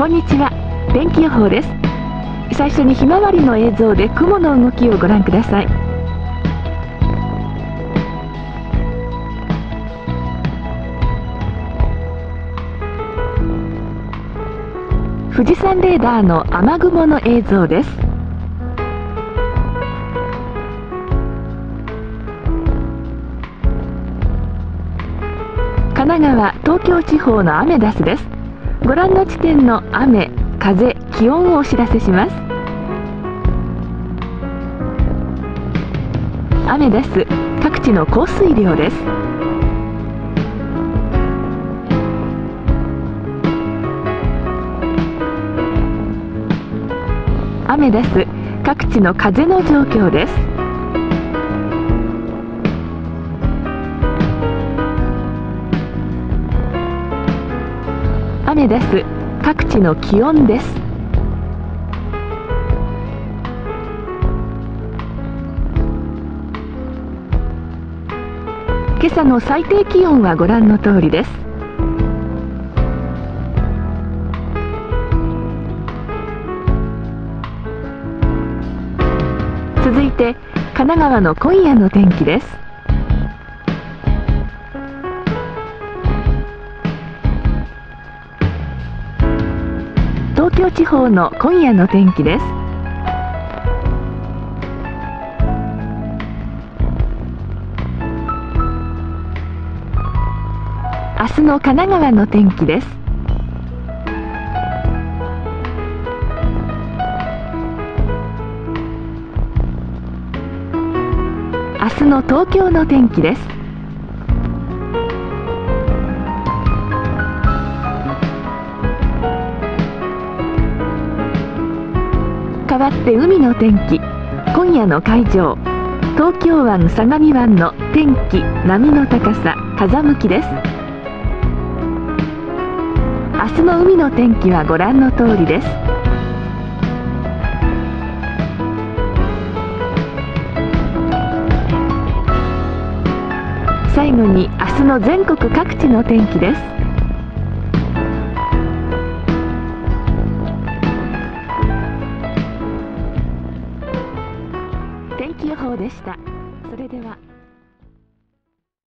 こんにちは。天気予報です。最初にひまわりの映像で雲の動きをご覧ください。富士山レーダーの雨雲の映像です。神奈川、東京地方のアメダスです。ご覧の地点の雨、風、気温をお知らせします。雨です。各地の降水量です。雨です。各地の風の状況です。雨です。各地の気温です。今朝の最低気温はご覧の通りです。続いて神奈川の今夜の天気です。東京地方の今夜の天気です。明日の神奈川の天気です。明日の東京の天気です。わって海の天気。今夜の海上東京湾相模湾の天気波の高さ風向きです。明日の海の天気はご覧の通りです。最後に明日の全国各地の天気です。天気予報でした。それでは。